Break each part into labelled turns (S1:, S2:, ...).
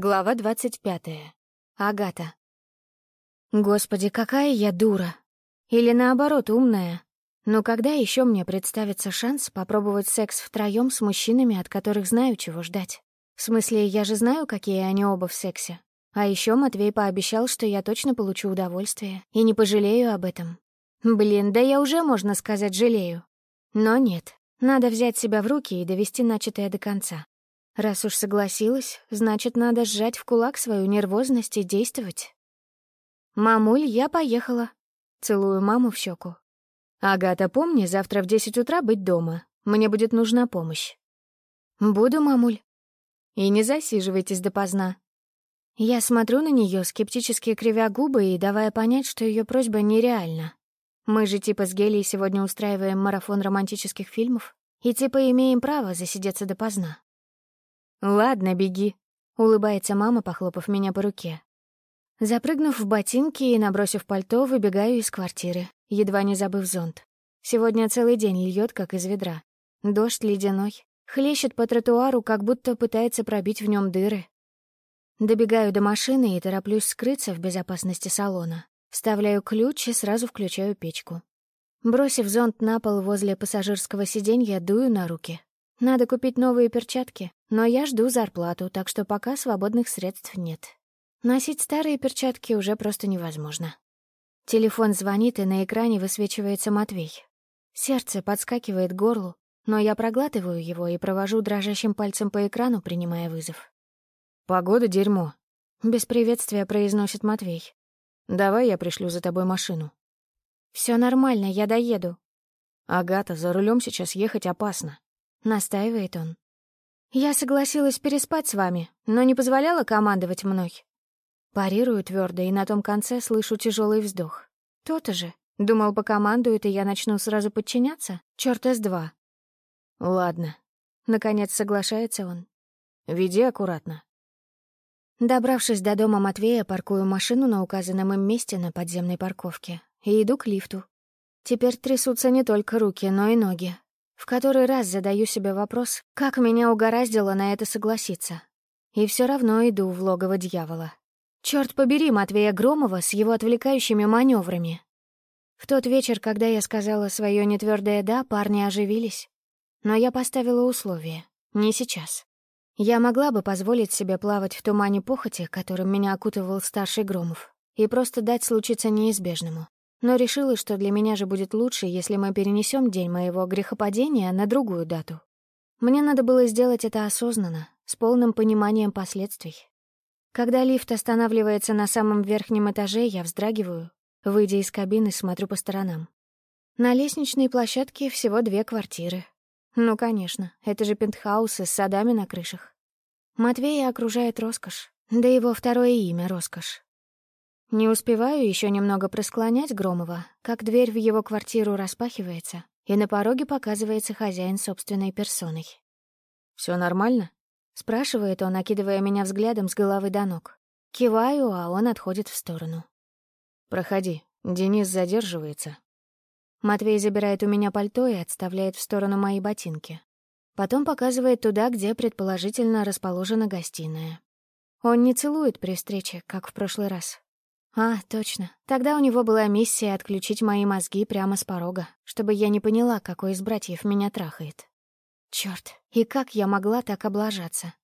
S1: Глава двадцать пятая. Агата. Господи, какая я дура. Или наоборот, умная. Но когда еще мне представится шанс попробовать секс втроем с мужчинами, от которых знаю, чего ждать? В смысле, я же знаю, какие они оба в сексе. А еще Матвей пообещал, что я точно получу удовольствие и не пожалею об этом. Блин, да я уже, можно сказать, жалею. Но нет, надо взять себя в руки и довести начатое до конца. Раз уж согласилась, значит, надо сжать в кулак свою нервозность и действовать. «Мамуль, я поехала». Целую маму в щеку. «Агата, помни, завтра в десять утра быть дома. Мне будет нужна помощь». «Буду, мамуль». «И не засиживайтесь допоздна». Я смотрю на нее, скептически кривя губы и давая понять, что ее просьба нереальна. Мы же типа с Гелией сегодня устраиваем марафон романтических фильмов и типа имеем право засидеться допоздна. «Ладно, беги», — улыбается мама, похлопав меня по руке. Запрыгнув в ботинки и набросив пальто, выбегаю из квартиры, едва не забыв зонт. Сегодня целый день льет, как из ведра. Дождь ледяной, хлещет по тротуару, как будто пытается пробить в нем дыры. Добегаю до машины и тороплюсь скрыться в безопасности салона. Вставляю ключ и сразу включаю печку. Бросив зонт на пол возле пассажирского сиденья, дую на руки, надо купить новые перчатки, но я жду зарплату, так что пока свободных средств нет. Носить старые перчатки уже просто невозможно. Телефон звонит, и на экране высвечивается Матвей. Сердце подскакивает к горлу, но я проглатываю его и провожу дрожащим пальцем по экрану, принимая вызов.
S2: «Погода — дерьмо», —
S1: без приветствия произносит Матвей.
S2: «Давай я пришлю за тобой машину».
S1: «Все нормально, я доеду».
S2: «Агата, за рулем сейчас ехать опасно»,
S1: настаивает он. «Я согласилась переспать с вами, но не позволяла командовать мной». Парирую твердо, и на том конце слышу тяжелый вздох. Тот же. Думал, покомандует, и я начну сразу подчиняться? Чёрт с два».
S2: «Ладно».
S1: Наконец соглашается он.
S2: «Веди аккуратно».
S1: Добравшись до дома Матвея, паркую машину на указанном им месте на подземной парковке и иду к лифту. Теперь трясутся не только руки, но и ноги. В который раз задаю себе вопрос, как меня угораздило на это согласиться. И все равно иду в логово дьявола. Черт побери Матвея Громова с его отвлекающими маневрами. В тот вечер, когда я сказала свое нетвердое «да», парни оживились. Но я поставила условие. Не сейчас. Я могла бы позволить себе плавать в тумане похоти, которым меня окутывал старший Громов, и просто дать случиться неизбежному но решила, что для меня же будет лучше, если мы перенесем день моего грехопадения на другую дату. Мне надо было сделать это осознанно, с полным пониманием последствий. Когда лифт останавливается на самом верхнем этаже, я вздрагиваю, выйдя из кабины, смотрю по сторонам. На лестничной площадке всего две квартиры. Ну, конечно, это же пентхаусы с садами на крышах. Матвея окружает роскошь, да его второе имя — роскошь. Не успеваю еще немного просклонять Громова, как дверь в его квартиру распахивается, и на пороге показывается хозяин собственной персоной.
S2: Все нормально?»
S1: — спрашивает он, окидывая меня взглядом с головы до ног. Киваю, а он отходит в сторону.
S2: «Проходи, Денис задерживается».
S1: Матвей забирает у меня пальто и отставляет в сторону мои ботинки. Потом показывает туда, где предположительно расположена гостиная. Он не целует при встрече, как в прошлый раз, а, точно. Тогда у него была миссия отключить мои мозги прямо с порога, чтобы я не поняла, какой из братьев меня трахает. Чёрт, и как я могла так облажаться?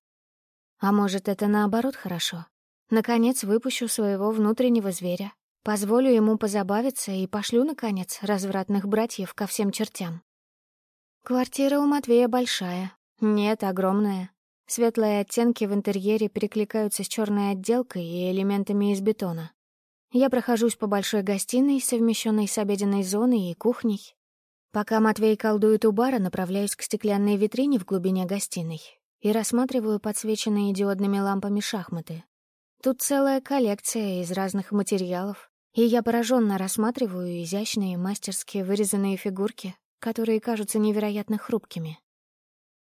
S1: А может, это наоборот хорошо? Наконец выпущу своего внутреннего зверя, позволю ему позабавиться и пошлю, наконец, развратных братьев ко всем чертям. Квартира у Матвея большая. Нет, огромная. Светлые оттенки в интерьере перекликаются с черной отделкой и элементами из бетона. Я прохожусь по большой гостиной, совмещенной с обеденной зоной и кухней. Пока Матвей колдует у бара, направляюсь к стеклянной витрине в глубине гостиной и рассматриваю подсвеченные диодными лампами шахматы. Тут целая коллекция из разных материалов, и я пораженно рассматриваю изящные мастерские вырезанные фигурки, которые кажутся невероятно хрупкими.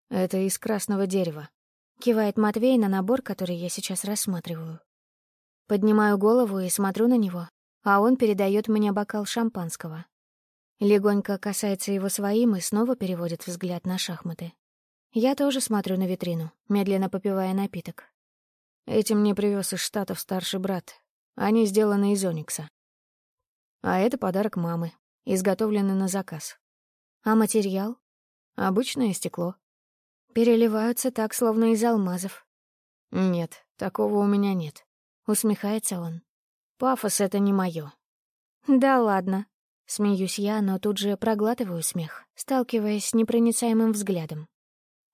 S2: «Это из красного дерева», —
S1: кивает Матвей на набор, который я сейчас рассматриваю. Поднимаю голову и смотрю на него, а он передает мне бокал шампанского. Легонько касается его своим и снова переводит взгляд на шахматы. Я тоже смотрю на витрину, медленно попивая напиток.
S2: Этим мне привез из Штатов старший брат. Они сделаны из оникса. А это подарок мамы, изготовлены на заказ.
S1: А материал?
S2: Обычное стекло.
S1: Переливаются так, словно из алмазов.
S2: Нет, такого у меня нет.
S1: Усмехается он.
S2: Пафос — это не мое.
S1: Да ладно. Смеюсь я, но тут же проглатываю смех, сталкиваясь с непроницаемым взглядом.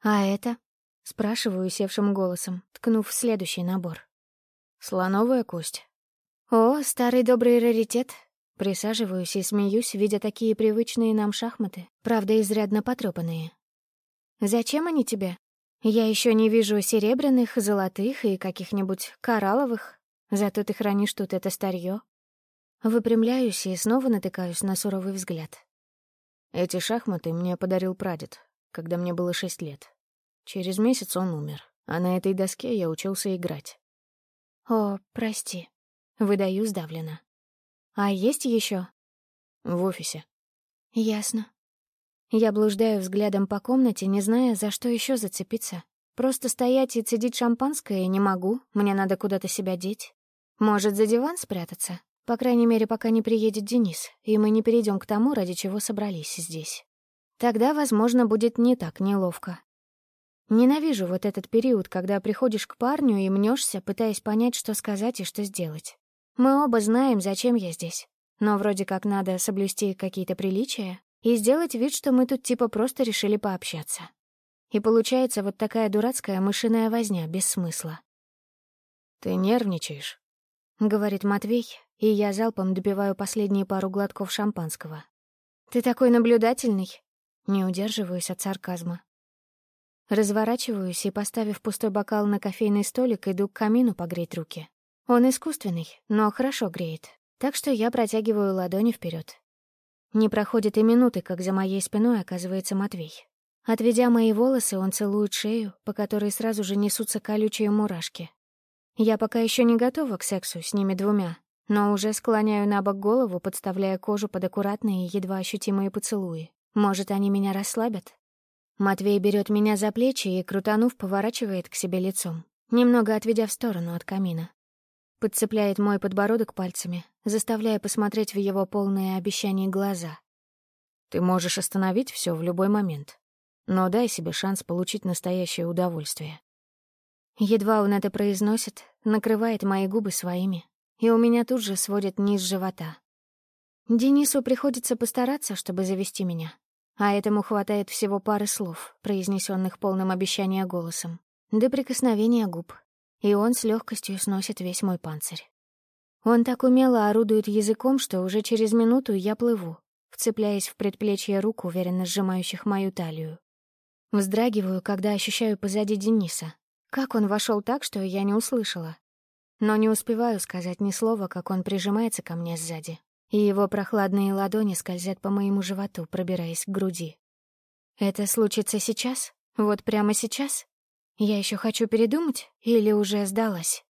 S1: А это? Спрашиваю севшим голосом, ткнув в следующий набор.
S2: Слоновая кость.
S1: О, старый добрый раритет. Присаживаюсь и смеюсь, видя такие привычные нам шахматы, правда, изрядно потрепанные. Зачем они тебе? Я еще не вижу серебряных, золотых и каких-нибудь коралловых. Зато ты хранишь тут это старье. Выпрямляюсь и снова натыкаюсь на суровый взгляд.
S2: Эти шахматы мне подарил прадед, когда мне было шесть лет. Через месяц он умер, а на этой доске я учился играть.
S1: О, прости. Выдаю сдавленно. А есть еще?
S2: В офисе.
S1: Ясно. Я блуждаю взглядом по комнате, не зная, за что еще зацепиться. Просто стоять и цедить шампанское я не могу, мне надо куда-то себя деть. Может, за диван спрятаться? По крайней мере, пока не приедет Денис, и мы не перейдем к тому, ради чего собрались здесь. Тогда, возможно, будет не так неловко. Ненавижу вот этот период, когда приходишь к парню и мнешься, пытаясь понять, что сказать и что сделать. Мы оба знаем, зачем я здесь. Но вроде как надо соблюсти какие-то приличия и сделать вид, что мы тут типа просто решили пообщаться. И получается вот такая дурацкая мышиная возня без смысла.
S2: «Ты нервничаешь», —
S1: говорит Матвей, и я залпом добиваю последние пару глотков шампанского. «Ты такой наблюдательный!» Не удерживаюсь от сарказма. Разворачиваюсь и, поставив пустой бокал на кофейный столик, иду к камину погреть руки. Он искусственный, но хорошо греет, так что я протягиваю ладони вперед. Не проходит и минуты, как за моей спиной оказывается Матвей. Отведя мои волосы, он целует шею, по которой сразу же несутся колючие мурашки. Я пока еще не готова к сексу с ними двумя, но уже склоняю на бок голову, подставляя кожу под аккуратные, едва ощутимые поцелуи. Может, они меня расслабят? Матвей берет меня за плечи и, крутанув, поворачивает к себе лицом, немного отведя в сторону от камина. Подцепляет мой подбородок пальцами, заставляя посмотреть в его полные обещания глаза.
S2: «Ты можешь остановить все в любой момент», но дай себе шанс получить настоящее удовольствие.
S1: Едва он это произносит, накрывает мои губы своими, и у меня тут же сводит низ живота. Денису приходится постараться, чтобы завести меня, а этому хватает всего пары слов, произнесенных полным обещания голосом, до прикосновения губ, и он с легкостью сносит весь мой панцирь. Он так умело орудует языком, что уже через минуту я плыву, вцепляясь в предплечье рук, уверенно сжимающих мою талию. Вздрагиваю, когда ощущаю позади Дениса. Как он вошел так, что я не услышала. Но не успеваю сказать ни слова, как он прижимается ко мне сзади, и его прохладные ладони скользят по моему животу, пробираясь к груди. Это случится сейчас? Вот прямо сейчас? Я еще хочу передумать или уже сдалась?